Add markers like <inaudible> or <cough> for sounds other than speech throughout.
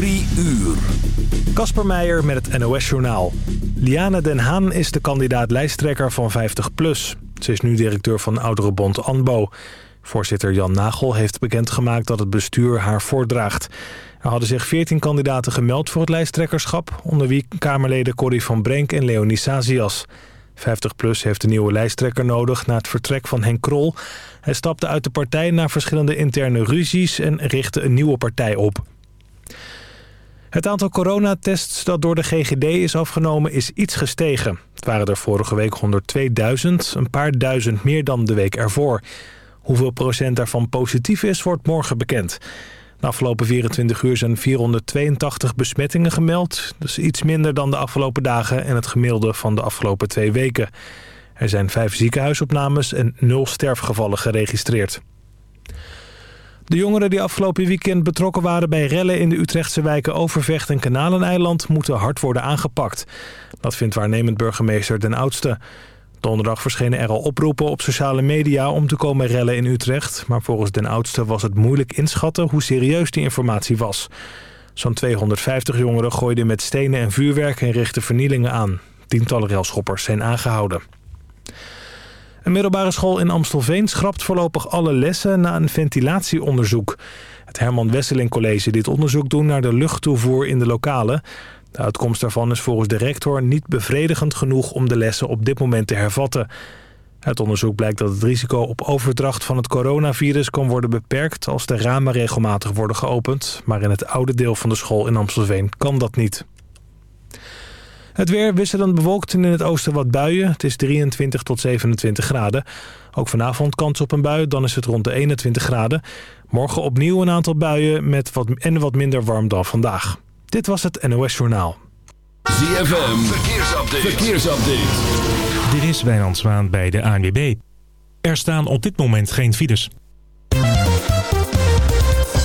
Drie uur. Kasper Meijer met het NOS-journaal. Liane Den Haan is de kandidaat lijsttrekker van 50PLUS. Ze is nu directeur van ouderenbond ANBO. Voorzitter Jan Nagel heeft bekendgemaakt dat het bestuur haar voordraagt. Er hadden zich 14 kandidaten gemeld voor het lijsttrekkerschap... onder wie Kamerleden Corrie van Brenk en Leonie Sazias. 50PLUS heeft een nieuwe lijsttrekker nodig na het vertrek van Henk Krol. Hij stapte uit de partij na verschillende interne ruzies... en richtte een nieuwe partij op. Het aantal coronatests dat door de GGD is afgenomen is iets gestegen. Het waren er vorige week 102.000, een paar duizend meer dan de week ervoor. Hoeveel procent daarvan positief is, wordt morgen bekend. De afgelopen 24 uur zijn 482 besmettingen gemeld. Dus iets minder dan de afgelopen dagen en het gemiddelde van de afgelopen twee weken. Er zijn vijf ziekenhuisopnames en nul sterfgevallen geregistreerd. De jongeren die afgelopen weekend betrokken waren bij rellen in de Utrechtse wijken Overvecht en Kanaleneiland moeten hard worden aangepakt. Dat vindt waarnemend burgemeester Den Oudste. Donderdag verschenen er al oproepen op sociale media om te komen rellen in Utrecht. Maar volgens Den Oudste was het moeilijk inschatten hoe serieus die informatie was. Zo'n 250 jongeren gooiden met stenen en vuurwerk en richtten vernielingen aan. Tientallen railschoppers zijn aangehouden. Een middelbare school in Amstelveen schrapt voorlopig alle lessen na een ventilatieonderzoek. Het Herman Wesseling College dit onderzoek doen naar de luchttoevoer in de lokalen. De uitkomst daarvan is volgens de rector niet bevredigend genoeg om de lessen op dit moment te hervatten. Uit onderzoek blijkt dat het risico op overdracht van het coronavirus kan worden beperkt als de ramen regelmatig worden geopend. Maar in het oude deel van de school in Amstelveen kan dat niet. Het weer wisselend bewolkt en in het oosten wat buien. Het is 23 tot 27 graden. Ook vanavond kans op een bui, dan is het rond de 21 graden. Morgen opnieuw een aantal buien met wat, en wat minder warm dan vandaag. Dit was het NOS Journaal. ZFM, verkeersupdate. verkeersupdate. Dit is Wijnand Zwaan bij de ANWB. Er staan op dit moment geen files.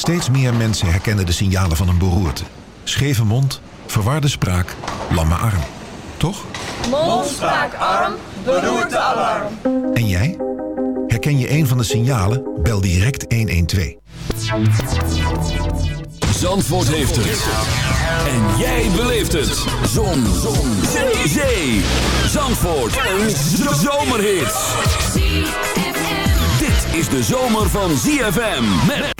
Steeds meer mensen herkennen de signalen van een beroerte. Scheve mond, verwarde spraak, lamme arm. Toch? Mond, spraak, arm, beroerte, alarm. En jij? Herken je een van de signalen? Bel direct 112. Zandvoort heeft het. En jij beleeft het. Zon. Zon. Zee. Zee. Zandvoort. Een zomerhit. Dit is de zomer van ZFM. Met...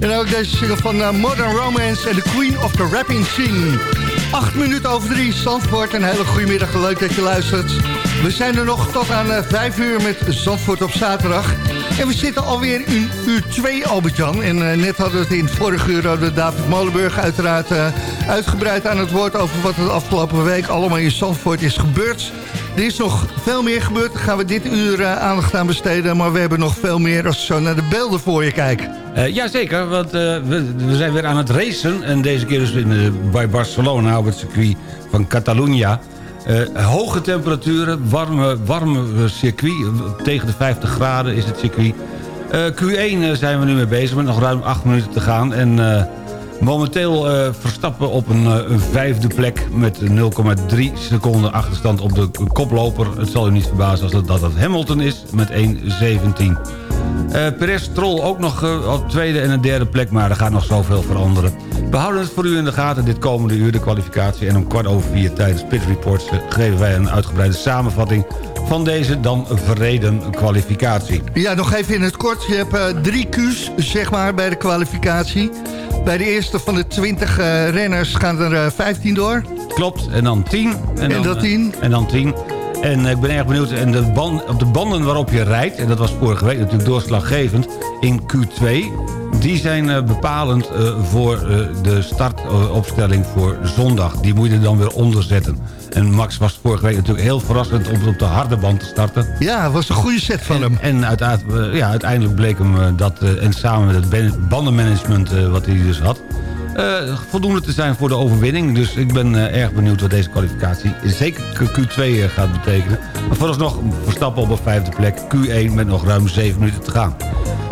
En ook deze single van uh, Modern Romance en The Queen of the Rapping Scene. Acht minuten over drie, Zandvoort. Een hele goede middag, leuk dat je luistert. We zijn er nog tot aan uh, vijf uur met Zandvoort op zaterdag. En we zitten alweer in uur 2, Albert-Jan. En uh, net hadden we het in het vorige uur... hadden David Molenburg uiteraard uitgebreid aan het woord... over wat er de afgelopen week allemaal in Zandvoort is gebeurd... Er is nog veel meer gebeurd. Daar gaan we dit uur uh, aandacht aan besteden. Maar we hebben nog veel meer als ik zo naar de beelden voor je kijk. Uh, Jazeker, want uh, we, we, zijn weer aan het racen. En deze keer dus bij Barcelona het circuit van Catalunya. hoge temperaturen, warme, warme circuit. Tegen de 50 graden is het circuit. Q1 zijn we nu mee bezig met nog ruim 8 minuten te gaan. En Momenteel uh, Verstappen op een, uh, een, vijfde plek met 0,3 seconden achterstand op de koploper. Het zal u niet verbazen als dat, dat het Hamilton is met 1,17. Uh, Perez Troll ook nog uh, op tweede en een derde plek, maar er gaat nog zoveel veranderen. We houden het voor u in de gaten dit komende uur, de kwalificatie. En om kwart over vier tijdens Pit Reports geven wij een uitgebreide samenvatting van deze dan verreden kwalificatie. Ja, nog even in het kort. Je hebt drie Q's, zeg maar, bij de kwalificatie. Bij de eerste van de 20 uh, renners gaan er uh, eh, 15 door. Klopt, en dan 10. En, en dan 10. en dan 10. En ik ben erg benieuwd, en de band, op de banden waarop je rijdt... en dat was vorige week natuurlijk doorslaggevend in Q2... die zijn bepalend voor de startopstelling voor zondag. Die moet je dan weer onderzetten. En Max was vorige week natuurlijk heel verrassend om op de harde band te starten. Ja, het was een goede set van hem. En ja, uiteindelijk bleek hem dat, en samen met het bandenmanagement wat hij dus had... Uh, voldoende te zijn voor de overwinning. Dus ik ben uh, erg benieuwd wat deze kwalificatie zeker Q2 uh, gaat betekenen. Maar vooralsnog Verstappen op een vijfde plek. Q1 met nog ruim 7 minuten te gaan.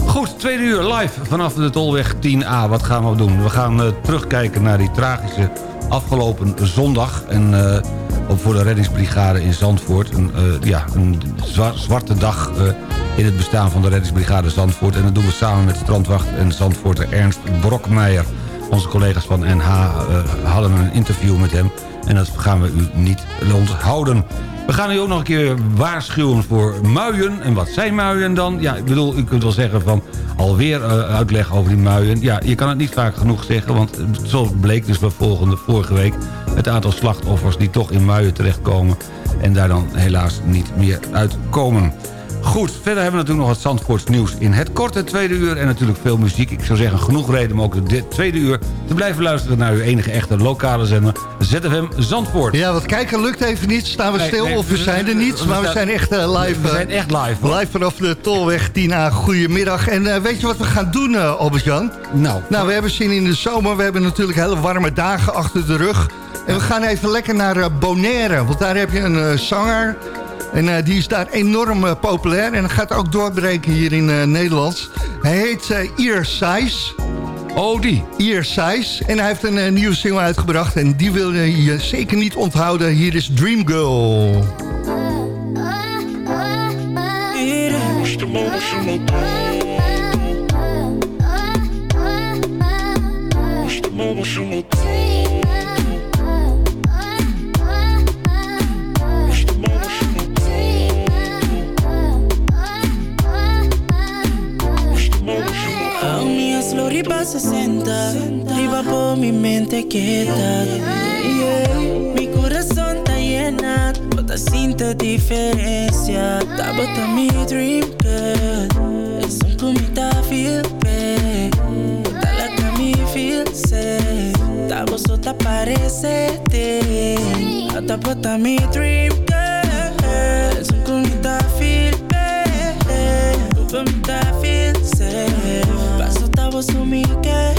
Goed, tweede uur live vanaf de Tolweg 10A. Wat gaan we doen? We gaan uh, terugkijken naar die tragische afgelopen zondag. En voor de reddingsbrigade in Zandvoort. Een, ja, een zwarte dag in het bestaan van de reddingsbrigade Zandvoort. En dat doen we samen met strandwacht en Zandvoorter Ernst Brokmeijer. Onze collega's van NH uh, eh, hadden een interview met hem. En dat gaan we u niet onthouden. We gaan u ook nog een keer waarschuwen voor muien. En wat zijn muien dan? Ja, ik bedoel, u kunt wel zeggen van alweer uh, uitleg over die muien. Ja, je kan het niet vaak genoeg zeggen, want zo bleek dus bij volgende, vorige week... het aantal slachtoffers die toch in muien terechtkomen... en daar dan helaas niet meer uitkomen. Goed, verder hebben we natuurlijk nog het Zandvoorts nieuws in het korte tweede uur... en natuurlijk veel muziek. Ik zou zeggen, genoeg reden om ook dit tweede uur te blijven luisteren... naar uw enige echte lokale zender, ZFM Zandvoort. Ja, wat kijken lukt even niet. Staan we stil of we, zijn er niet. Maar we, zijn echt uh, live. We zijn echt live. Hoor. Live vanaf de Tolweg Tina. Goedemiddag. En uh, weet je wat we gaan doen, uh, Albert-Jan? Nou. Nou, we hebben zin in de zomer. We hebben natuurlijk hele warme dagen achter de rug. En we gaan even lekker naar Bonaire. Want daar heb je een zanger... En uh, die is daar enorm uh, populair. En gaat ook doorbreken hier in uh, Nederland. Hij heet Ear Size. Oh, die. Ear Size. En hij heeft een nieuwe single uitgebracht. En die wil je zeker niet onthouden. Hier is Dream Girl. 60 Arriba por mi mente quieta. Mi corazón está llena. Toda sinto diferencia. Tá bota mi dream girl. Es un comita feel bad. Tá la me feel safe Tá vos tá parece Tá bota mi dream girl. Es un comita feel bad. Comita feel safe was to me again.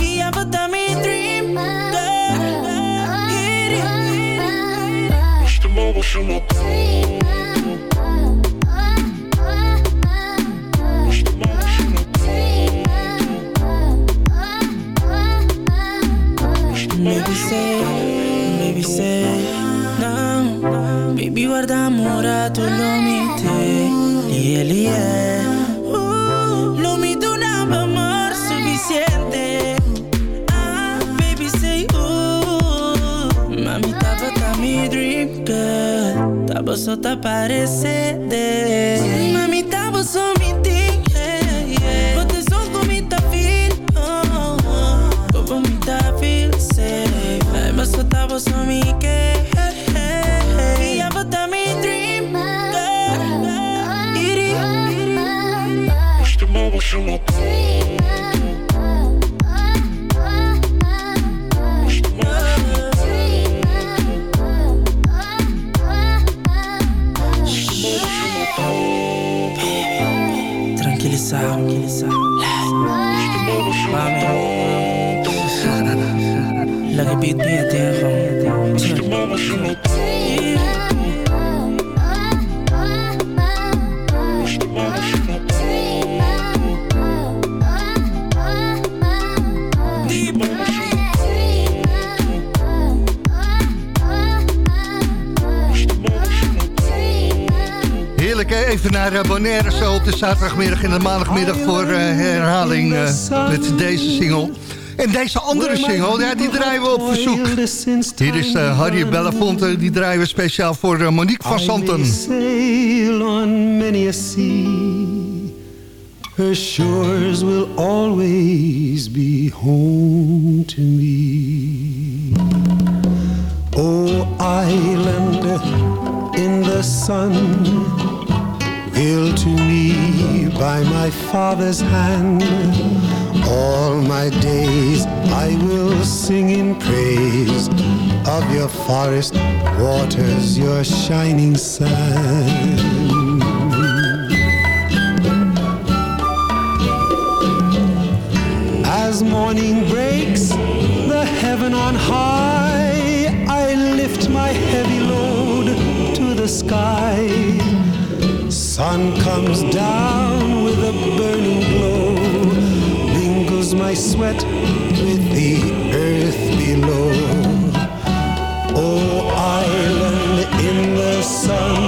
Yeah, but that me dream. İşte bu boşuna. Maybe say, maybe say no Baby guarda amore tu lo mite Lie lie vos te aparece de naar Bonaire zo op de zaterdagmiddag en de maandagmiddag voor uh, herhaling uh, met deze single. En deze andere single, ja, die draaien we op verzoek. Hier is uh, Harry Belafonte, die draaien we speciaal voor Monique van Santen. shores will always be home to me Oh island in the sun Will to me by my Father's hand. All my days I will sing in praise of your forest waters, your shining sun. As morning breaks, the heaven on high, I lift my heavy load to the sky. Sun comes down with a burning glow, mingles my sweat with the earth below. Oh, island in the sun,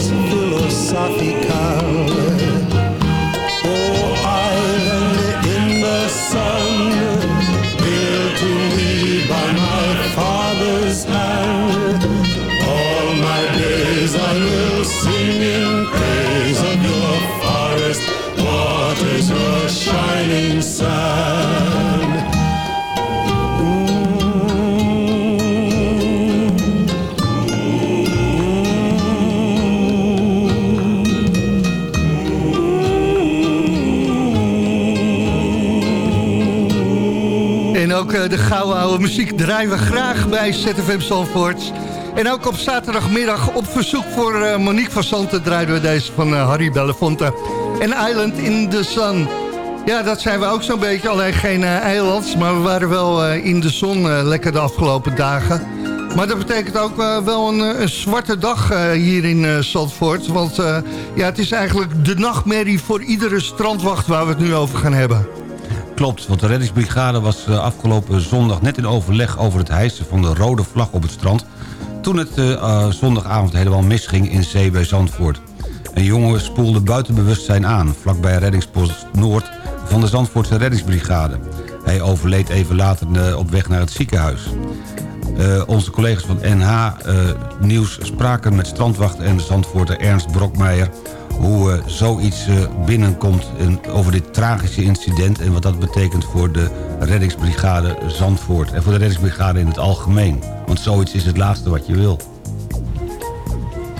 songs gouden oude muziek draaien we graag bij ZFM Zandvoort. En ook op zaterdagmiddag op verzoek voor eh, Monique van Santen... draaiden we deze van eh, Harry Belafonte. En Island in the Sun. Ja, dat zijn we ook zo'n beetje. Alleen geen uh, maar we waren wel in de zon lekker de afgelopen dagen. Maar dat betekent ook wel een, een, zwarte dag hier in Zandvoort. Want ja, het is eigenlijk de nachtmerrie voor iedere strandwacht... waar we het nu over gaan hebben. Klopt, want de reddingsbrigade was afgelopen zondag net in overleg over het hijsen van de rode vlag op het strand... toen het uh, zondagavond helemaal misging in zee bij Zandvoort. Een jongen spoelde buiten bewustzijn aan, vlakbij reddingspost Noord van de Zandvoortse reddingsbrigade. Hij overleed even later uh, op weg naar het ziekenhuis. Uh, onze collega's van NH Nieuws spraken met strandwacht en Zandvoorter Ernst Brokmeijer hoe uh, zoiets uh, binnenkomt en over dit tragische incident... en wat dat betekent voor de reddingsbrigade Zandvoort... en voor de reddingsbrigade in het algemeen. Want zoiets is het laatste wat je wil.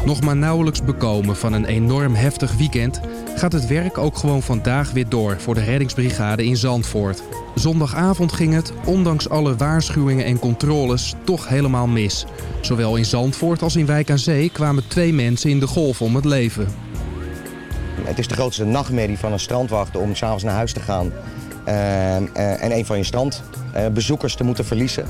Nog maar nauwelijks bekomen van een enorm heftig weekend... gaat het werk ook gewoon vandaag weer door voor de reddingsbrigade in Zandvoort. Zondagavond ging het, ondanks alle waarschuwingen en controles, toch helemaal mis. Zowel in Zandvoort als in Wijk aan Zee kwamen twee mensen in de golf om het leven. Het is de grootste nachtmerrie van een strandwachter om s'avonds naar huis te gaan uh, uh, en een van je strandbezoekers uh, te moeten verliezen.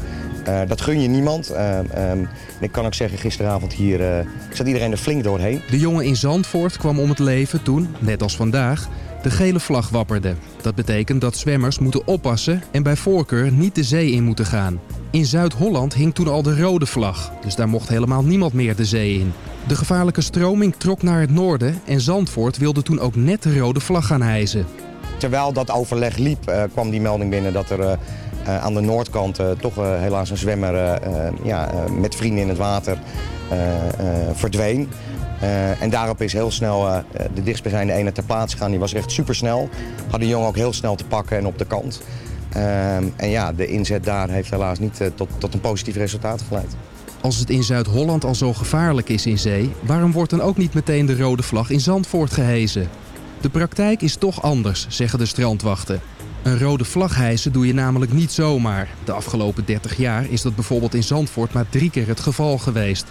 dat gun je niemand. Um, ik kan ook zeggen, gisteravond hier zat iedereen er flink doorheen. De jongen in Zandvoort kwam om het leven toen, net als vandaag, de gele vlag wapperde. Dat betekent dat zwemmers moeten oppassen en bij voorkeur niet de zee in moeten gaan. In Zuid-Holland hing toen al de rode vlag, dus daar mocht helemaal niemand meer de zee in. De gevaarlijke stroming trok naar het noorden en Zandvoort wilde toen ook net de rode vlag gaan hijsen. Terwijl dat overleg liep uh, kwam die melding binnen dat er uh, uh, aan de noordkant toch helaas een zwemmer ja, met vrienden in het water verdween. en daarop is heel snel de dichtstbijzijnde ene ter plaatse gegaan. Die was echt supersnel. Had de jongen ook heel snel te pakken en op de kant. En ja, de inzet daar heeft helaas niet tot, tot een positief resultaat geleid. Als het in Zuid-Holland al zo gevaarlijk is in zee... waarom wordt dan ook niet meteen de rode vlag in Zandvoort gehezen? De praktijk is toch anders, zeggen de strandwachten. Een rode vlag hijsen doe je namelijk niet zomaar. De afgelopen 30 jaar is dat bijvoorbeeld in Zandvoort maar drie keer het geval geweest.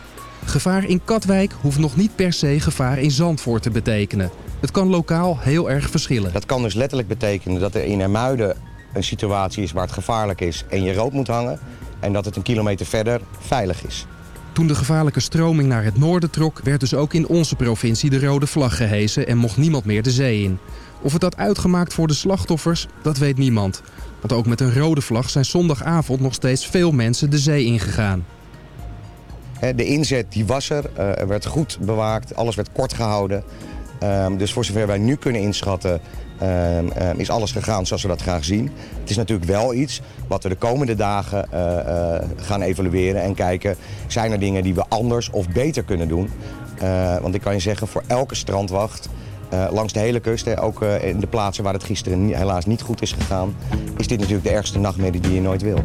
Gevaar in Katwijk hoeft nog niet per se gevaar in Zandvoort te betekenen. Het kan lokaal heel erg verschillen. Dat kan dus letterlijk betekenen dat er in Hermuiden een situatie is waar het gevaarlijk is en je rood moet hangen. En dat het een kilometer verder veilig is. Toen de gevaarlijke stroming naar het noorden trok, werd dus ook in onze provincie de rode vlag gehezen en mocht niemand meer de zee in. Of het had uitgemaakt voor de slachtoffers, dat weet niemand. Want ook met een rode vlag zijn zondagavond nog steeds veel mensen de zee ingegaan. De inzet die was er, eh, er werd goed bewaakt, alles werd kort gehouden. Ehm, dus voor zover wij nu kunnen inschatten, ehm, ehm, is alles gegaan zoals we dat graag zien. Het is natuurlijk wel iets wat we de komende dagen eh, eh, gaan evalueren en kijken... zijn er dingen die we anders of beter kunnen doen? want ik kan je zeggen, voor elke strandwacht... langs de hele kust, ook in de plaatsen waar het gisteren helaas niet goed is gegaan... is dit natuurlijk de ergste nachtmerrie die je nooit wil.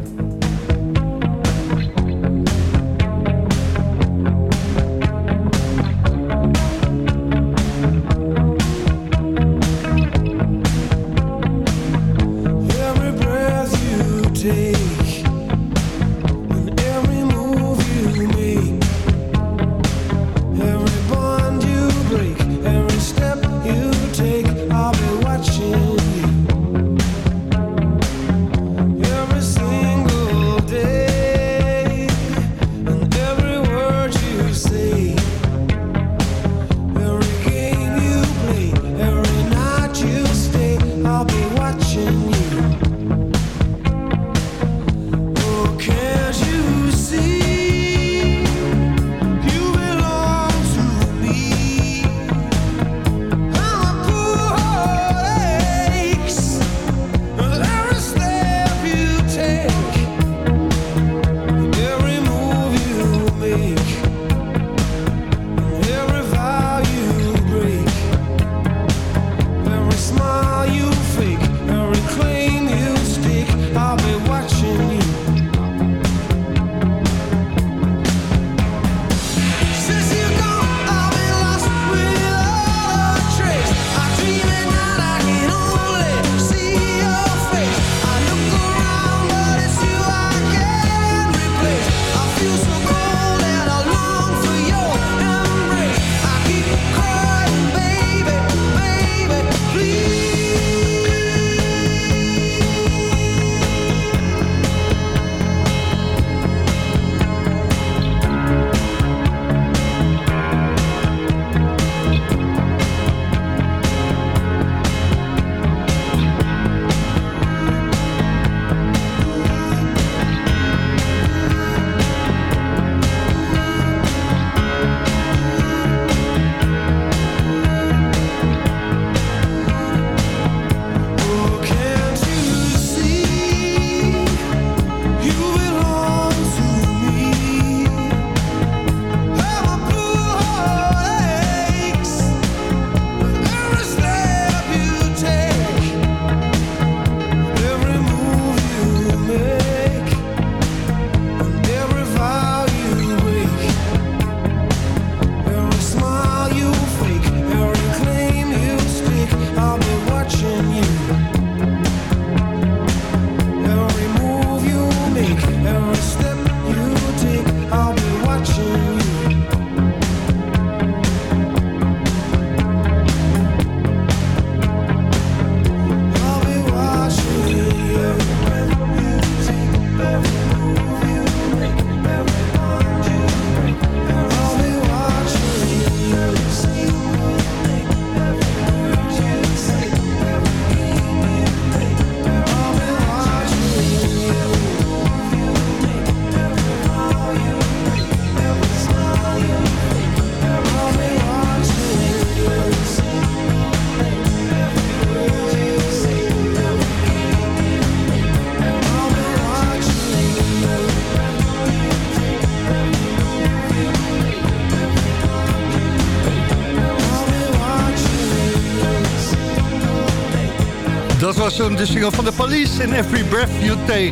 Was hem, de single van de Police en Every Breath You Take.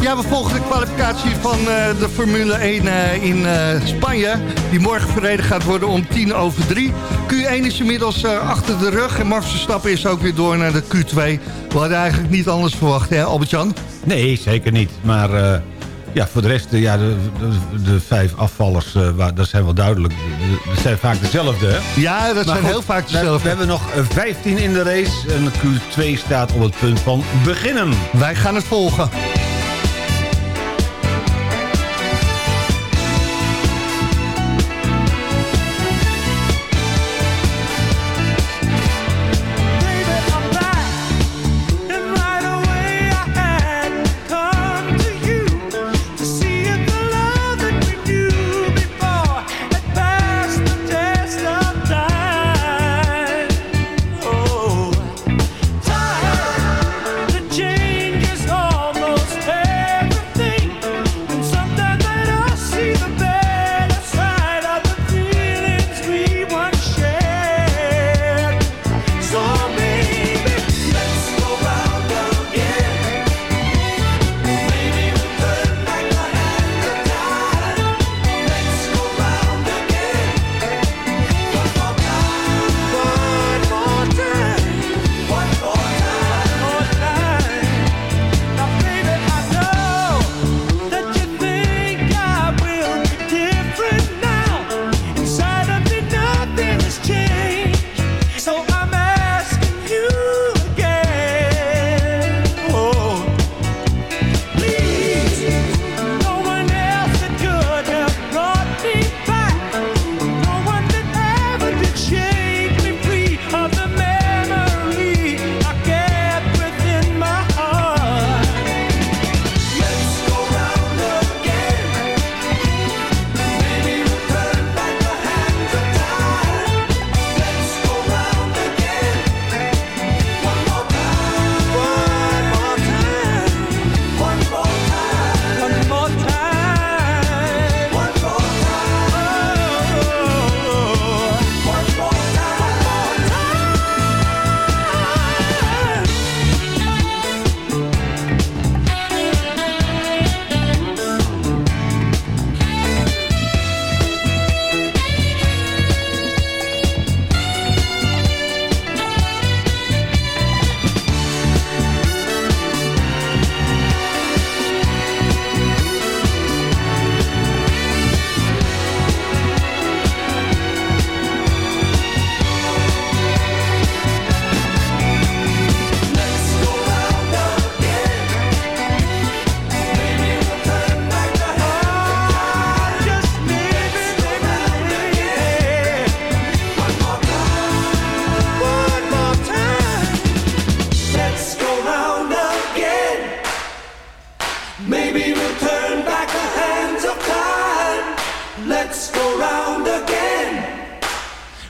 Ja, we volgen de kwalificatie van uh, de Formule 1 uh, in uh, Spanje. Die morgen verreden gaat worden om tien over drie. Q1 is inmiddels achter de rug en Max Verstappen is ook weer door naar de Q2. We hadden eigenlijk niet anders verwacht, hè Albert-Jan? Nee, zeker niet. Maar ja, voor de rest, ja, de, de, de vijf afvallers, uh, dat zijn wel duidelijk. Dat zijn vaak dezelfde, hè? Ja, dat zijn heel vaak dezelfde. We hebben nog 15 in de race en Q2 staat op het punt van beginnen. Wij gaan het volgen.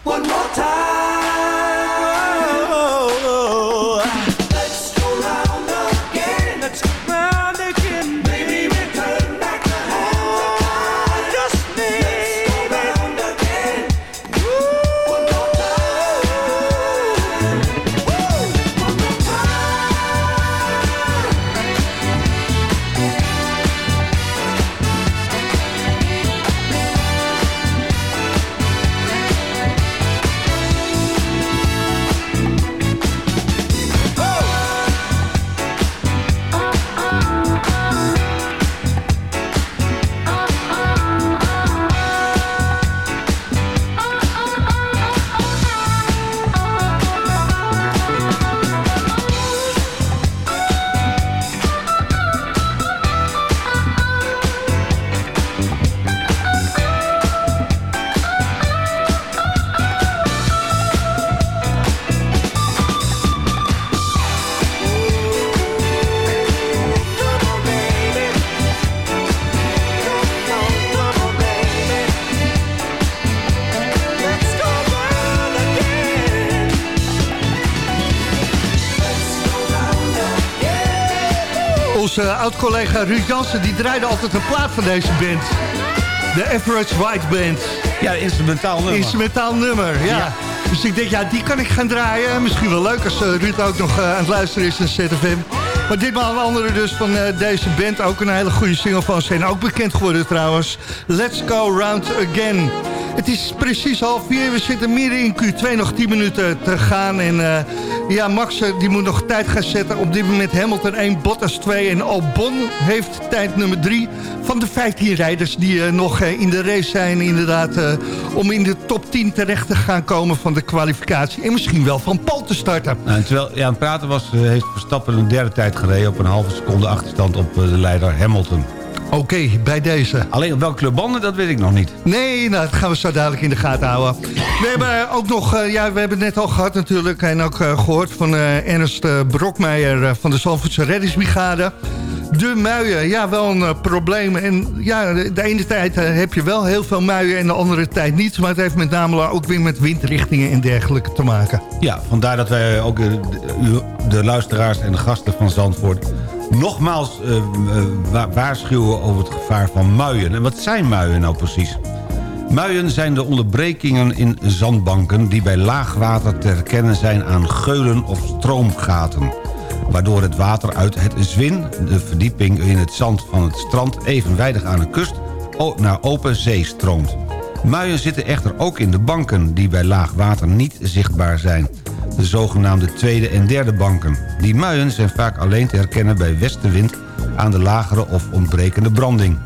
Onze oud-collega Ruud Jansen... die draaide altijd een plaat van deze band. De Average White Band. Ja, instrumentaal nummer. Instrumentaal nummer, ja. Dus ik denk, ja, die kan ik gaan draaien. Misschien wel leuk als Ruud ook nog aan het luisteren is in ZFM. Maar ditmaal een andere dus van deze band. Ook een hele goede single van zijn. Ook bekend geworden trouwens. Let's Go Round Again. Het is precies half vier. We zitten midden in Q2, nog 10 minuten te gaan. En uh, ja, Max die moet nog tijd gaan zetten. Op dit moment Hamilton 1, Bottas 2 en Albon heeft tijd nummer 3 van de 15 rijders die uh, nog uh, in de race zijn. Inderdaad, om in de top 10 terecht te gaan komen van de kwalificatie. En misschien wel van Paul te starten. Nou, terwijl ja, het praten was, heeft Verstappen een derde tijd gereden... op een halve seconde achterstand op de leider Hamilton. Oké, bij deze. Alleen op welke kleur banden, dat weet ik nog niet. Nee, nou, dat gaan we zo dadelijk in de gaten houden. We hebben ook nog, uh, ja, we hebben het net al gehad natuurlijk... en ook uh, gehoord van uh, Ernst Brokmeijer van de Zalvoortse Reddingsbrigade. De muien, ja, wel een probleem. En ja, de ene tijd heb je wel heel veel muien en de andere tijd niet. Maar het heeft met name ook weer met windrichtingen en dergelijke te maken. Ja, vandaar dat wij ook de, de luisteraars en de gasten van Zandvoort nogmaals uh, waarschuwen over het gevaar van muien. En wat zijn muien nou precies? Muien zijn de onderbrekingen in zandbanken... die bij laagwater te herkennen zijn aan geulen of stroomgaten. Waardoor het water uit het zwin, de verdieping in het zand van het strand... evenwijdig aan de kust naar open zee stroomt. Muien zitten echter ook in de banken... die bij laag water niet zichtbaar zijn de zogenaamde tweede en derde banken. Die muien zijn vaak alleen te herkennen bij westenwind aan de lagere of ontbrekende branding.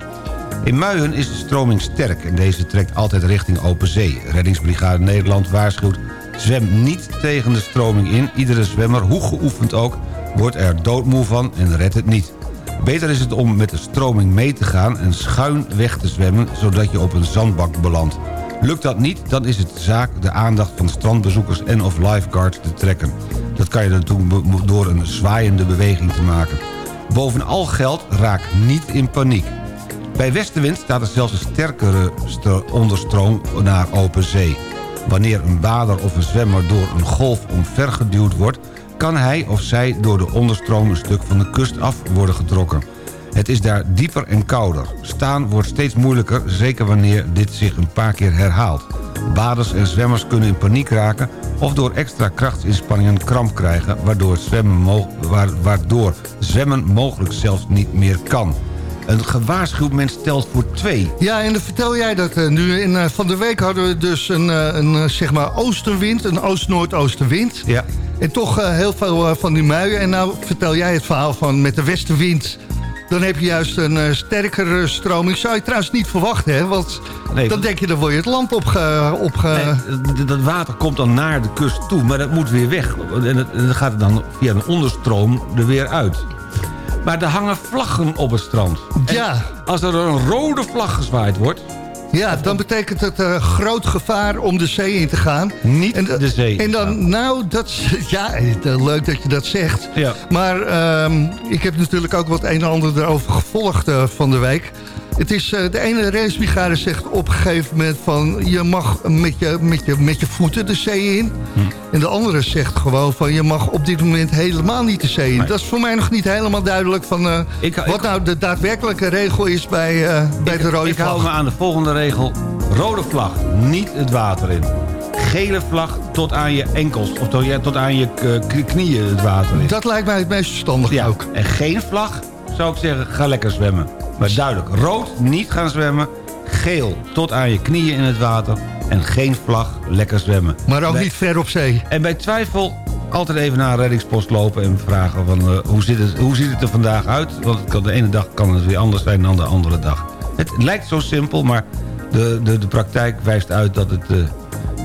In Muien is de stroming sterk en deze trekt altijd richting open zee. Reddingsbrigade Nederland waarschuwt... zwem niet tegen de stroming in. Iedere zwemmer, hoe geoefend ook, wordt er doodmoe van en redt het niet. Beter is het om met de stroming mee te gaan en schuin weg te zwemmen... zodat je op een zandbak belandt. Lukt dat niet, dan is het zaak de aandacht van strandbezoekers en of lifeguards te trekken. Dat kan je dan doen door een zwaaiende beweging te maken. Bovenal geldt, raak niet in paniek. Bij westenwind staat er zelfs een sterkere onderstroom naar open zee. Wanneer een bader of een zwemmer door een golf omvergeduwd wordt... kan hij of zij door de onderstroom een stuk van de kust af worden getrokken. Het is daar dieper en kouder. Staan wordt steeds moeilijker, zeker wanneer dit zich een paar keer herhaalt. Baders en zwemmers kunnen in paniek raken... of door extra krachtsinspanningen kramp krijgen... waardoor zwemmen, waardoor zwemmen mogelijk zelfs niet meer kan. Een gewaarschuwd mens stelt voor twee. Ja, en dan vertel jij dat uh, nu. In, uh, van de week hadden we dus een, uh, een zeg maar oostenwind, een oost-noordoostenwind. Ja. En toch heel veel van die muien. En nou vertel jij het verhaal van met de westenwind dan heb je juist een uh, sterkere stroming. Zou je trouwens niet verwachten, hè? Want nee, dan denk je, dan word je het land opge... opge... Nee, dat water komt dan naar de kust toe, maar dat moet weer weg. En dan gaat het dan via een onderstroom er weer uit. Maar er hangen vlaggen op het strand. Ja. als er een rode vlag gezwaaid wordt... Ja, dan betekent het uh, groot gevaar om de zee in te gaan. Niet en, de zee. En dan, nou, dat, <laughs> ja, leuk dat je dat zegt. Ja. Maar um, ik heb natuurlijk ook wat een en ander erover gevolgd uh, van de week. Het is, uh, de ene racebrigade zegt op een gegeven moment van... je mag met je, met je, met je voeten de zee in. Hm. En de andere zegt gewoon van... je mag op dit moment helemaal niet de zee in. Dat is voor mij nog niet helemaal duidelijk... van uh, ik, wat nou de daadwerkelijke regel is bij, uh, bij ik, de rode ik vlag. Ik hou me aan de volgende regel. Rode vlag, niet het water in. Gele vlag tot aan je enkels of tot, tot aan je knieën het water in. Dat lijkt mij het meest verstandig ja. ook. En geen vlag zou ik zeggen, ga lekker zwemmen. Maar duidelijk, rood, niet gaan zwemmen. Geel, tot aan je knieën in het water. En geen vlag, lekker zwemmen. Maar ook niet ver op zee. En bij twijfel altijd even naar een reddingspost lopen en vragen van, uh, hoe, zit het, hoe ziet het er vandaag uit? Want de ene dag kan het weer anders zijn dan de andere dag. Het lijkt zo simpel, maar de, de, de praktijk wijst uit dat het uh,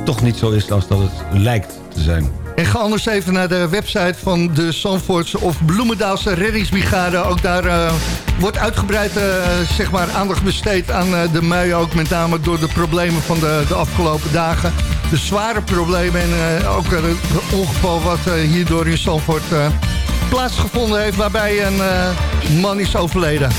toch niet zo is als dat het lijkt te zijn. En ga anders even naar de website van de Zandvoortse of Bloemendaalse reddingsbrigade. Ook daar uh, wordt uitgebreid uh, zeg maar aandacht besteed aan uh, de muien. Ook met name door de problemen van de, de afgelopen dagen. De zware problemen en ook het ongeval wat hierdoor in Zandvoort plaatsgevonden heeft. Waarbij een man is overleden.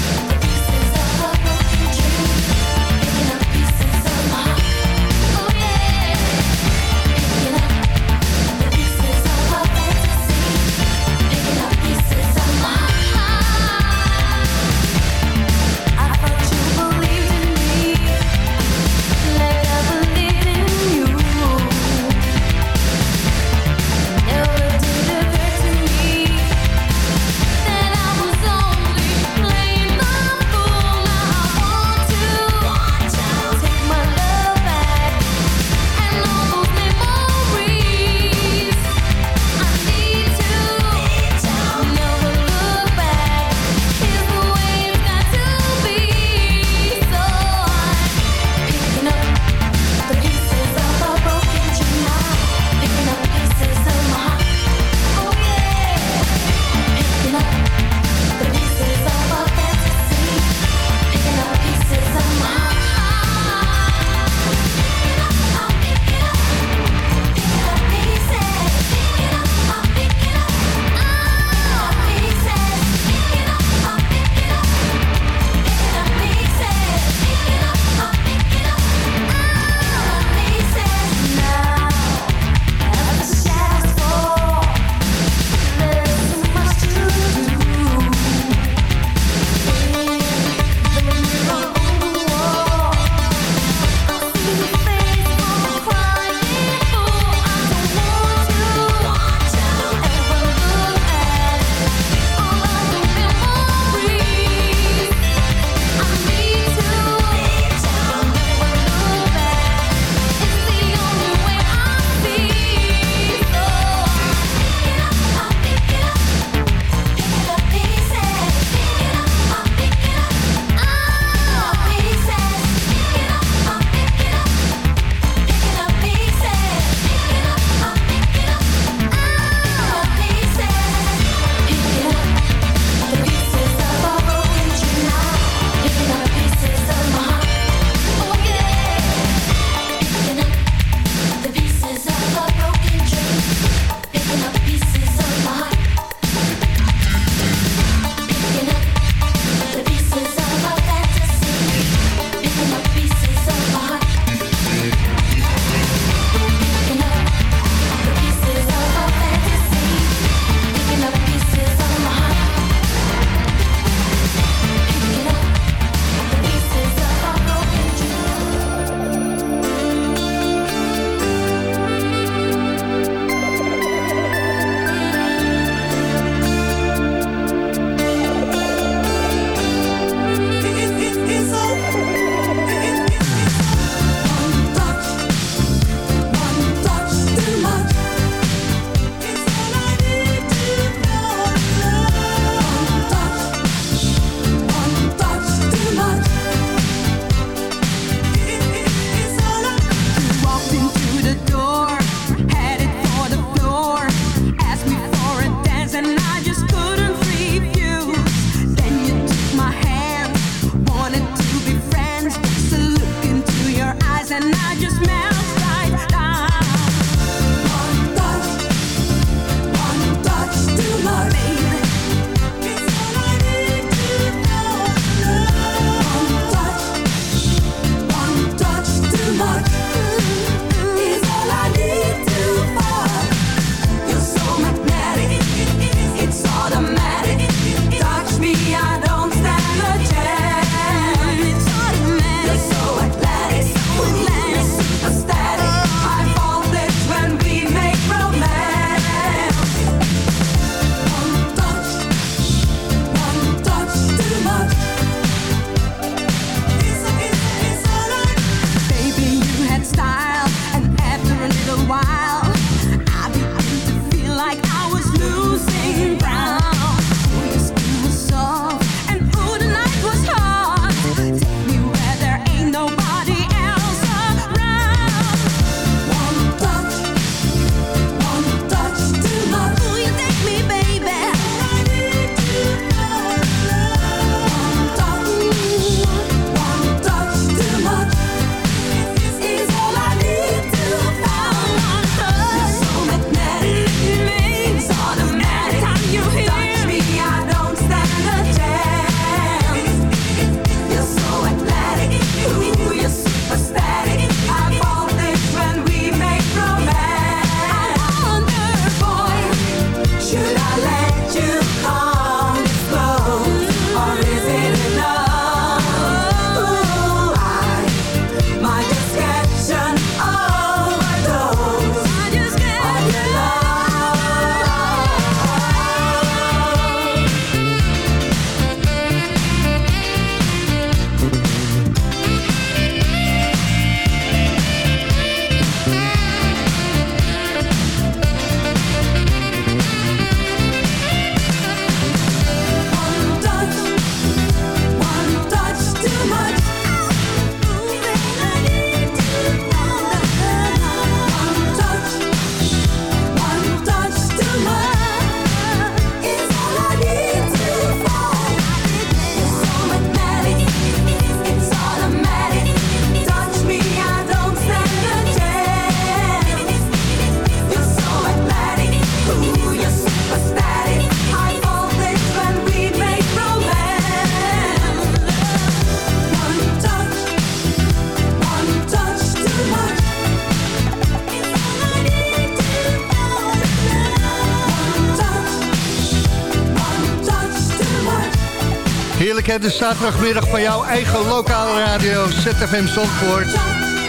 De zaterdagmiddag van jouw eigen lokale radio ZFM Zandvoort.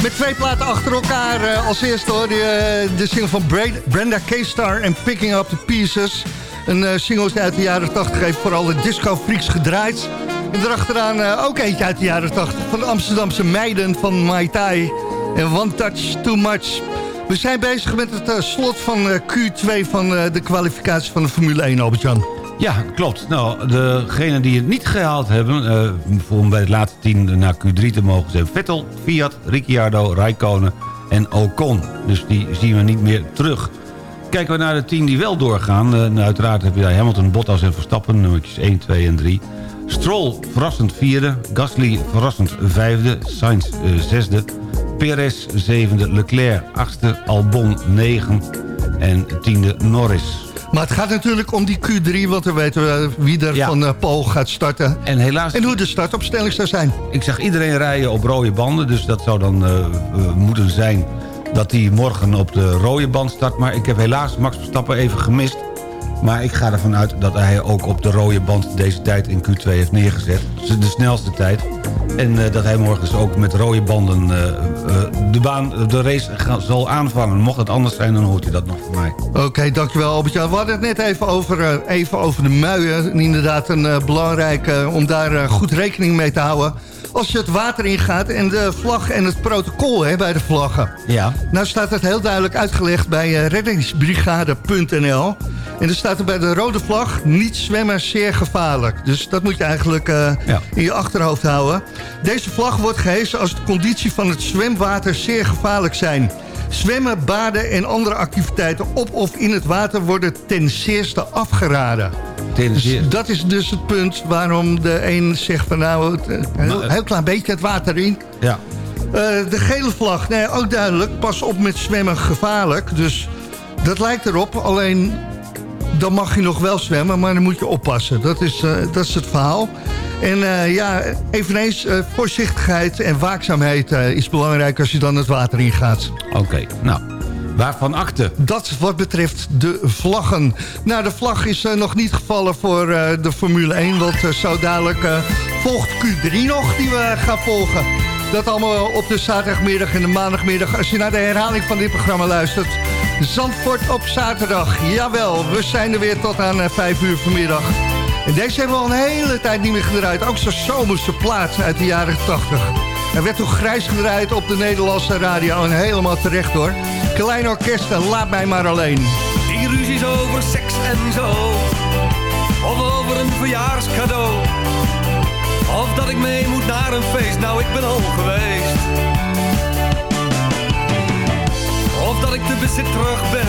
Met twee platen achter elkaar. Uh, als eerste hoorde je uh, de single van Brenda K-Star en Picking Up The Pieces. Een uh, single uit de jaren 80 heeft vooral de disco freaks gedraaid. En erachteraan ook eentje uit de jaren 80 van de Amsterdamse meiden van Mai Tai. En One Touch Too Much. We zijn bezig met het slot van Q2 van de kwalificatie van de Formule 1, Albert-Jan. Ja, klopt. Nou, degenen die het niet gehaald hebben... Uh, bijvoorbeeld bij het laatste tien naar Q3 te mogen zijn... Vettel, Fiat, Ricciardo, Raikkonen en Ocon. Dus die zien we niet meer terug. Kijken we naar de tien die wel doorgaan... Nou, uiteraard heb je daar Hamilton, Bottas en Verstappen... nummertjes 1, 2 en 3. Stroll verrassend vierde. Gasly verrassend vijfde. Sainz uh, zesde. Perez zevende. Leclerc achtste. Albon negen. En tiende Norris. Maar het gaat natuurlijk om die Q3, want dan weten we wie er van uh, Paul gaat starten. En, helaas, en hoe de startopstelling zou zijn. Ik zag iedereen rijden op rode banden, dus dat zou dan uh, moeten zijn dat hij morgen op de rode band start. Maar ik heb helaas Max Verstappen even gemist. Maar ik ga ervan uit dat hij ook op de rode band deze tijd in Q2 heeft neergezet. De snelste tijd. En uh, dat hij morgen dus ook met rode banden uh, uh, de, baan, de race zal aanvangen. Mocht het anders zijn, dan hoort hij dat nog van mij. Oké, okay, dankjewel Albert-Jan. We hadden het net even over, even over de muien. En inderdaad een belangrijke om daar goed rekening mee te houden als je het water ingaat en de vlag en het protocol hè, bij de vlaggen. Ja. Nou staat het heel duidelijk uitgelegd bij reddingsbrigade.nl. En er staat er bij de rode vlag, niet zwemmen zeer gevaarlijk. Dus dat moet je eigenlijk uh, ja. in je achterhoofd houden. Deze vlag wordt gehesen als de conditie van het zwemwater zeer gevaarlijk zijn. Zwemmen, baden en andere activiteiten op of in het water worden ten zeerste afgeraden. Dus dat is dus het punt waarom de een zegt van nou, een heel, heel klein beetje het water in. Ja. Uh, de gele vlag, nee, ook duidelijk, pas op met zwemmen gevaarlijk. Dus dat lijkt erop, alleen dan mag je nog wel zwemmen, maar dan moet je oppassen. Dat is, uh, dat is het verhaal. En uh, ja, eveneens uh, voorzichtigheid en waakzaamheid is belangrijk als je dan het water ingaat. Oké, okay, nou, waarvan akte? Dat wat betreft de vlaggen. Nou, de vlag is nog niet gevallen voor de Formule 1, want zo dadelijk volgt Q3 nog die we gaan volgen. Dat allemaal op de zaterdagmiddag en de maandagmiddag. Als je naar de herhaling van dit programma luistert... Zandvoort op zaterdag. Jawel, we zijn er weer tot aan 5 uur vanmiddag. En deze hebben we al een hele tijd niet meer gedraaid. Ook zo'n zomerse plaat uit de jaren 80. Er werd toch grijs gedraaid op de Nederlandse radio. En helemaal terecht hoor. Klein orkest, laat mij maar alleen. Die ruzies over seks en zo. Of over een verjaarscadeau. Of dat ik mee moet naar een feest. Nou, ik ben al geweest. Dat ik te bezit terug ben.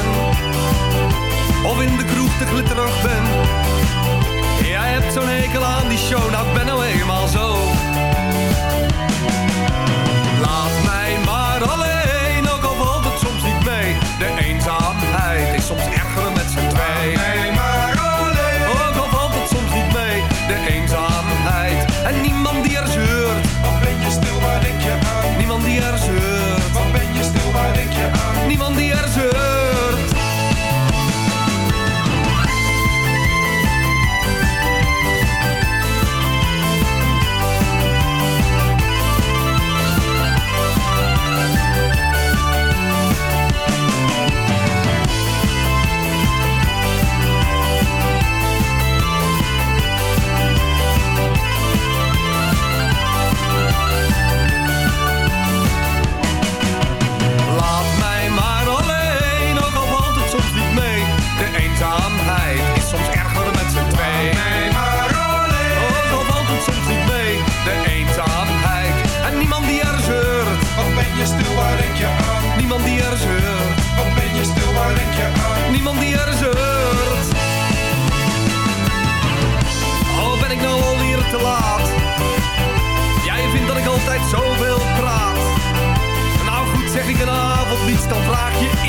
Of in de kroeg te glitterig ben. Jij hebt zo'n hekel aan die show, nou ben nou eenmaal zo. Laat mij maar alleen, ook al valt het soms niet mee. De eenzaamheid is soms erger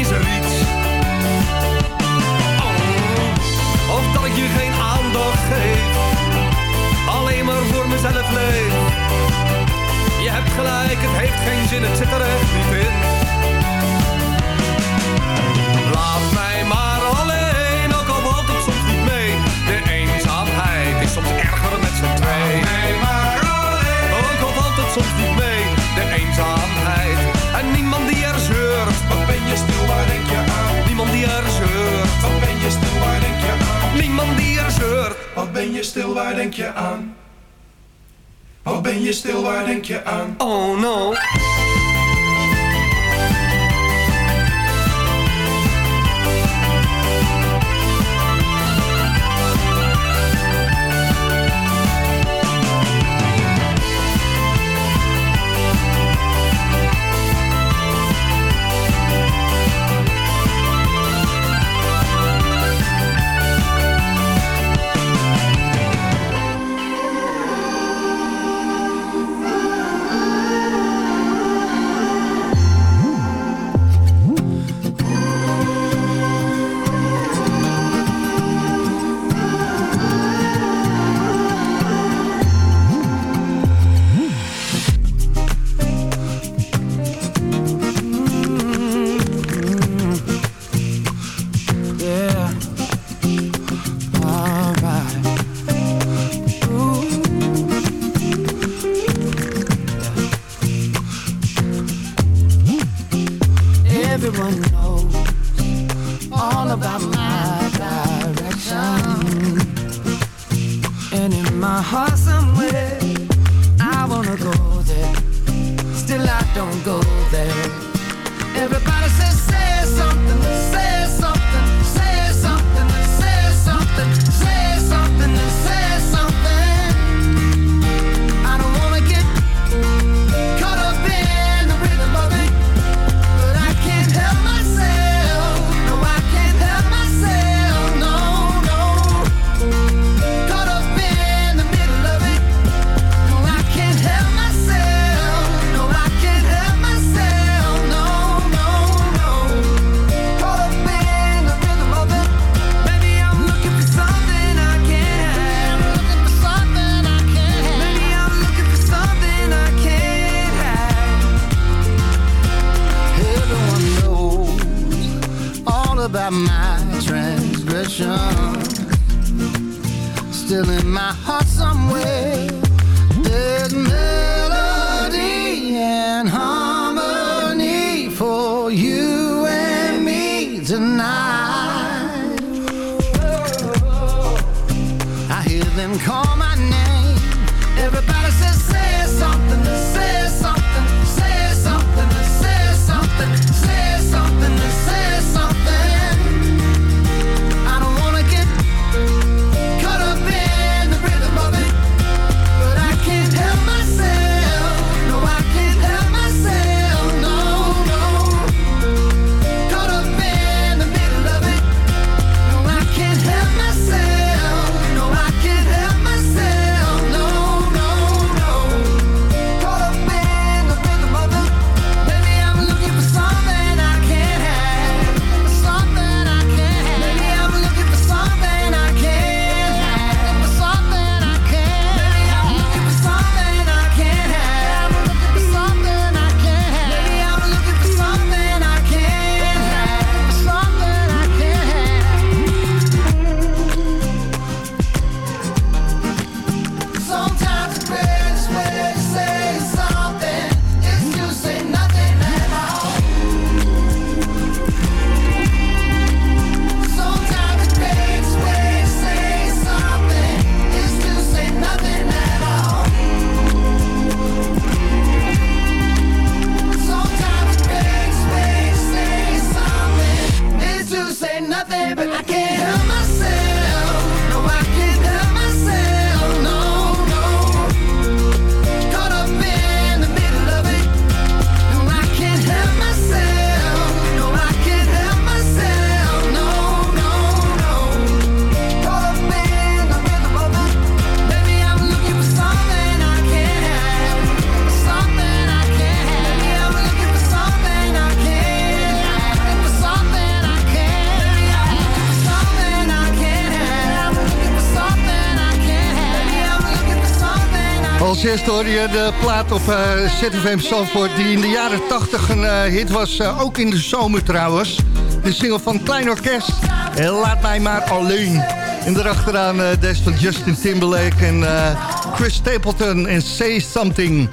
is er iets? Oh, of dat ik je geen aandacht geef. Alleen maar voor mezelf leef. Je hebt gelijk, het heeft geen zin, het zit er echt niet in. Laat mij maar alleen, ook al valt het soms niet mee. De eenzaamheid is soms erger met z'n twee. Laat mij Wat ben je stil, waar denk je aan? Wat ben je stil, waar denk je aan? Oh no! Eh, de plaat op eh, uh, ZFM Zandvoort... die in de jaren 80 een eh, hit was, ook in de zomer trouwens. De single van Klein Orkest, en Laat Mij Maar Alleen. En daarachteraan uh, des van Justin Timberlake en Chris Stapleton en Say Something.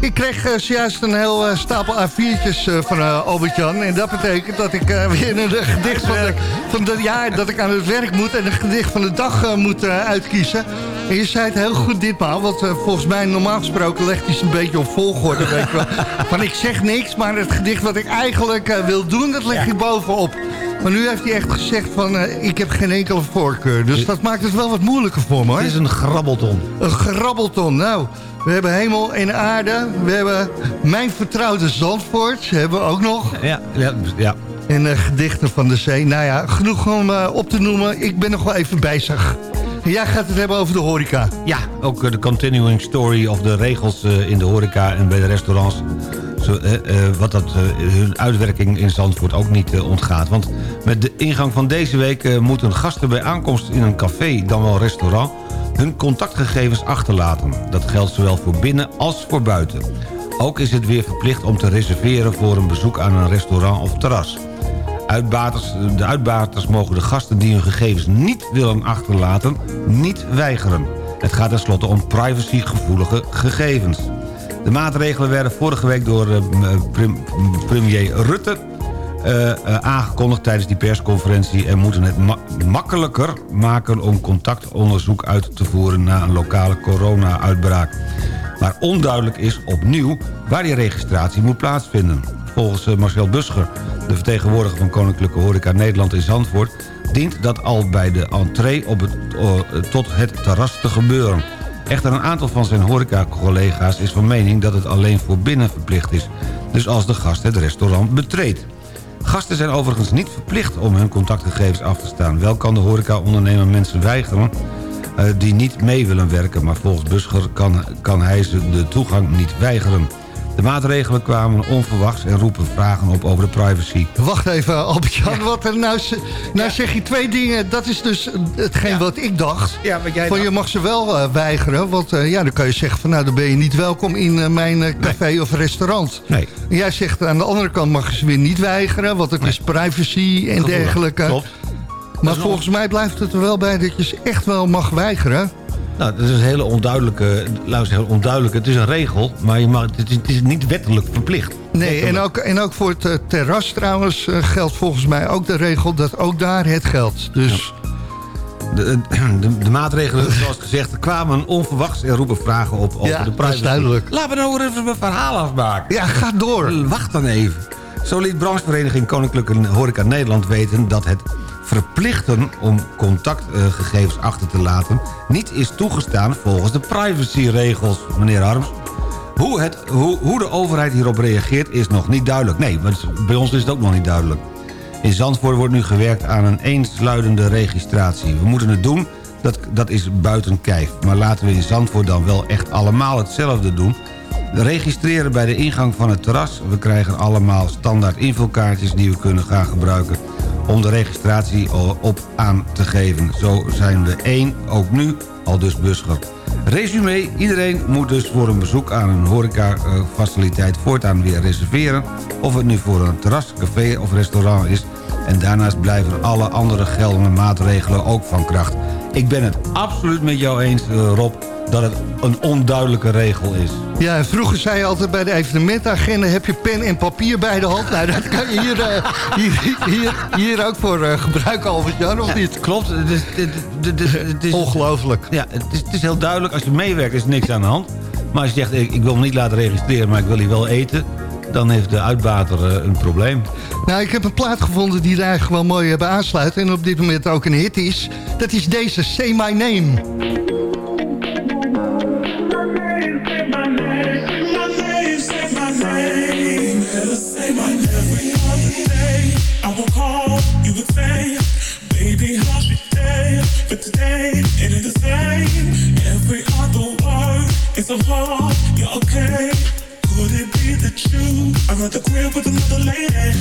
Ik kreeg zojuist een heel stapel A4'tjes van Albert-Jan. En dat betekent dat ik <laughs> weer een gedicht van, de, het jaar... dat ik aan het werk moet en een gedicht van de dag moet uitkiezen... En je zei het heel goed ditmaal, want uh, volgens mij normaal gesproken legt hij ze een beetje op volgorde. weet je wel. <laughs> Van ik zeg niks, maar het gedicht wat ik eigenlijk uh, wil doen, dat leg je bovenop. Maar nu heeft hij echt gezegd van, uh, ik heb geen enkele voorkeur. Dus dat maakt het wel wat moeilijker voor me. Hoor. Het is een grabbelton. Een grabbelton, nou... We hebben hemel en aarde. We hebben mijn vertrouwde Zandvoort. Hebben we ook nog. Ja, ja, ja. En uh, gedichten van de zee. Nou ja, genoeg om uh, op te noemen. Ik ben nog wel even bezig. Jij gaat het hebben over de horeca. Ja, ook uh, de continuing story of de regels in de horeca en bij de restaurants. Zo, wat dat hun uitwerking in Zandvoort ook niet ontgaat. Want met de ingang van deze week moeten gasten bij aankomst in een café, dan wel restaurant hun contactgegevens achterlaten. Dat geldt zowel voor binnen als voor buiten. Ook is het weer verplicht om te reserveren voor een bezoek aan een restaurant of terras. De uitbaters mogen de gasten die hun gegevens niet willen achterlaten... niet weigeren. Het gaat tenslotte om privacygevoelige gegevens. De maatregelen werden vorige week door uh, premier Rutte uh, aangekondigd tijdens die persconferentie... en moeten het ma makkelijker maken om contactonderzoek uit te voeren... na een lokale corona-uitbraak. Maar onduidelijk is opnieuw waar die registratie moet plaatsvinden. Volgens uh, Marcel Buscher, de vertegenwoordiger van Koninklijke Horeca Nederland in Zandvoort... dient dat al bij de entree op het, tot het terras te gebeuren. Echter een aantal van zijn horeca-collega's is van mening dat het alleen voor binnen verplicht is. Dus als de gast het restaurant betreedt. Gasten zijn overigens niet verplicht om hun contactgegevens af te staan. Wel kan de horeca-ondernemer mensen weigeren uh, die niet mee willen werken... maar volgens Buscher kan, kan hij ze de toegang niet weigeren. De maatregelen kwamen onverwachts en roepen vragen op over de privacy. Wacht even, Albert-Jan, ja. wat er nou, nou ja. zeg je twee dingen. Dat is dus hetgeen ja. wat ik dacht. Ja, wat jij van, je mag ze wel uh, weigeren, want uh, ja, dan kan je zeggen van nou, dan ben je niet welkom in uh, mijn café nee. of restaurant. Nee. En jij zegt aan de andere kant mag je ze weer niet weigeren, want het nee. is privacy en Gevoelig. dergelijke. Klopt. Maar volgens mij blijft het er wel bij dat je ze echt wel mag weigeren. Nou, dat is een hele onduidelijke, luister, heel onduidelijke. Het is een regel, maar je mag, het, is, het is niet wettelijk verplicht. Nee, en ook, en ook voor het uh, terras trouwens uh, geldt volgens mij ook de regel dat ook daar het geldt. Dus... Ja. De, <clears throat> de, de, maatregelen, zoals gezegd, kwamen onverwachts en roepen vragen op over ja, de is duidelijk. Laten we nou even mijn verhaal afmaken. Ja, ga door. Wacht dan even. Zo liet branchevereniging Koninklijke Horeca Nederland weten dat het verplichten om contactgegevens achter te laten... niet is toegestaan volgens de privacyregels, meneer Harms. Hoe, het, hoe, hoe de overheid hierop reageert is nog niet duidelijk. Nee, want bij ons is het ook nog niet duidelijk. In Zandvoort wordt nu gewerkt aan een eensluidende registratie. We moeten het doen, dat, dat is buiten kijf. Maar laten we in Zandvoort dan wel echt allemaal hetzelfde doen... Registreren bij de ingang van het terras. We krijgen allemaal standaard invulkaartjes die we kunnen gaan gebruiken om de registratie op aan te geven. Zo zijn we één, ook nu, al dus Buscher. Resume, iedereen moet dus voor een bezoek aan een horecafaciliteit voortaan weer reserveren. Of het nu voor een terras, café of restaurant is. En daarnaast blijven alle andere geldende maatregelen ook van kracht. Ik ben het absoluut met jou eens, Rob dat het een onduidelijke regel is. Ja, vroeger zei je altijd bij de evenementagenda... heb je pen en papier bij de hand. Nou, dat kan je hier, uh, hier, hier, hier, ook voor uh, gebruiken, Albert-Jan, of ja, niet? Klopt. Het is, het, het, het is, Ongelooflijk. Ja, het is, het is heel duidelijk. Als je meewerkt is er niks aan de hand. Maar als je zegt, ik, ik wil hem niet laten registreren... maar ik wil hier wel eten dan heeft de uitbater uh, een probleem. Nou, ik heb een plaat gevonden die daar gewoon mooi hebben aansluiten... en op dit moment ook een hit is. Dat is deze, Say My Name. Word is a. You're okay. Could it be that you are at the crib with another lady?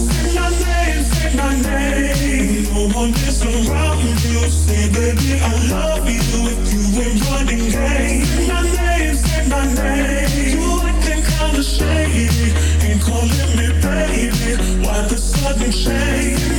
Say my name, say my name. No one is around you. Say, baby, I love you if you ain't running game. Say my name, say my name. You acting kinda shady. Ain't calling me baby. Why the sudden change?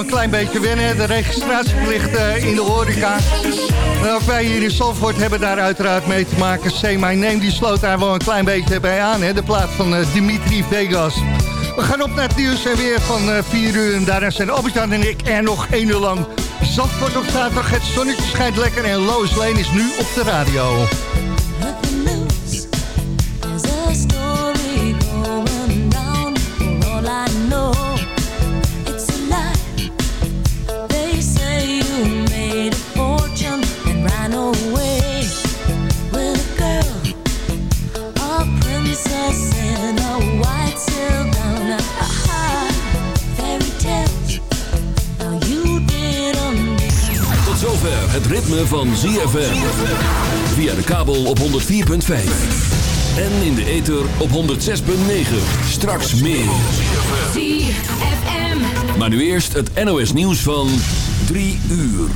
Een klein beetje wennen. De registratieplicht uh, in de horeca. En ook wij hier in Zandvoort hebben daar uiteraard mee te maken. Say My Name, die sloot daar wel een klein beetje bij aan. Hè? De plaats van uh, Dimitri Vegas. We gaan op naar het nieuws en weer van uh, 4 uur. En daarna zijn Albert-Jan en ik er nog één uur lang. Zandvoort op zaterdag, het zonnetje schijnt lekker. En Lois is nu op de radio. Het ritme van ZFM. Via de kabel op 104.5. En in de ether op 106.9. Straks meer. ZFM. Maar nu eerst het NOS nieuws van 3 uur.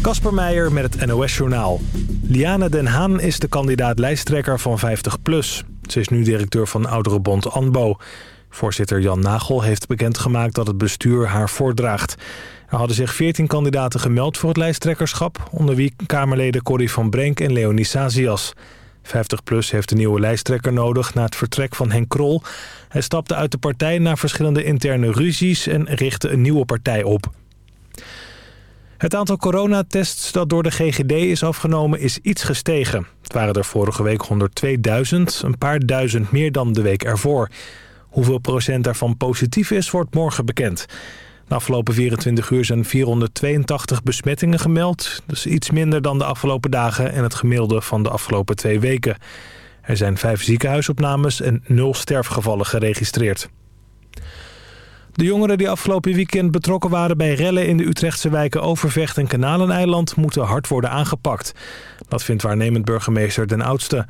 Kasper Meijer met het NOS Journaal. Liane Den Haan is de kandidaat lijsttrekker van 50PLUS. Ze is nu directeur van Ouderenbond ANBO. Voorzitter Jan Nagel heeft bekendgemaakt dat het bestuur haar voordraagt. Er hadden zich 14 kandidaten gemeld voor het lijsttrekkerschap... onder wie Kamerleden Corrie van Brenk en Leonie Sazias. 50PLUS heeft een nieuwe lijsttrekker nodig na het vertrek van Henk Krol. Hij stapte uit de partij na verschillende interne ruzies... en richtte een nieuwe partij op. Het aantal coronatests dat door de GGD is afgenomen is iets gestegen. Het waren er vorige week 102.000, een paar duizend meer dan de week ervoor. Hoeveel procent daarvan positief is, wordt morgen bekend. De afgelopen 24 uur zijn 482 besmettingen gemeld. Dus iets minder dan de afgelopen dagen en het gemiddelde van de afgelopen twee weken. Er zijn vijf ziekenhuisopnames en nul sterfgevallen geregistreerd. De jongeren die afgelopen weekend betrokken waren bij rellen in de Utrechtse wijken Overvecht en Kanaleneiland moeten hard worden aangepakt. Dat vindt waarnemend burgemeester Den Oudste.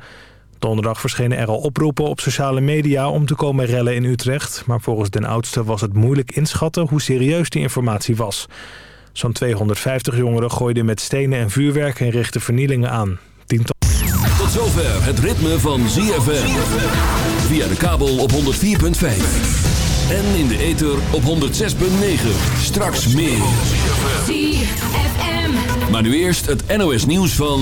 Donderdag verschenen er al oproepen op sociale media om te komen rellen in Utrecht. Maar volgens Den Oudste was het moeilijk inschatten hoe serieus die informatie was. Zo'n 250 jongeren gooiden met stenen en vuurwerk en richtten vernielingen aan. Tiental... Tot zover het ritme van ZFM. Via de kabel op 104.5. En in de ether op 106.9. Straks meer. ZFM. Maar nu eerst het NOS nieuws van...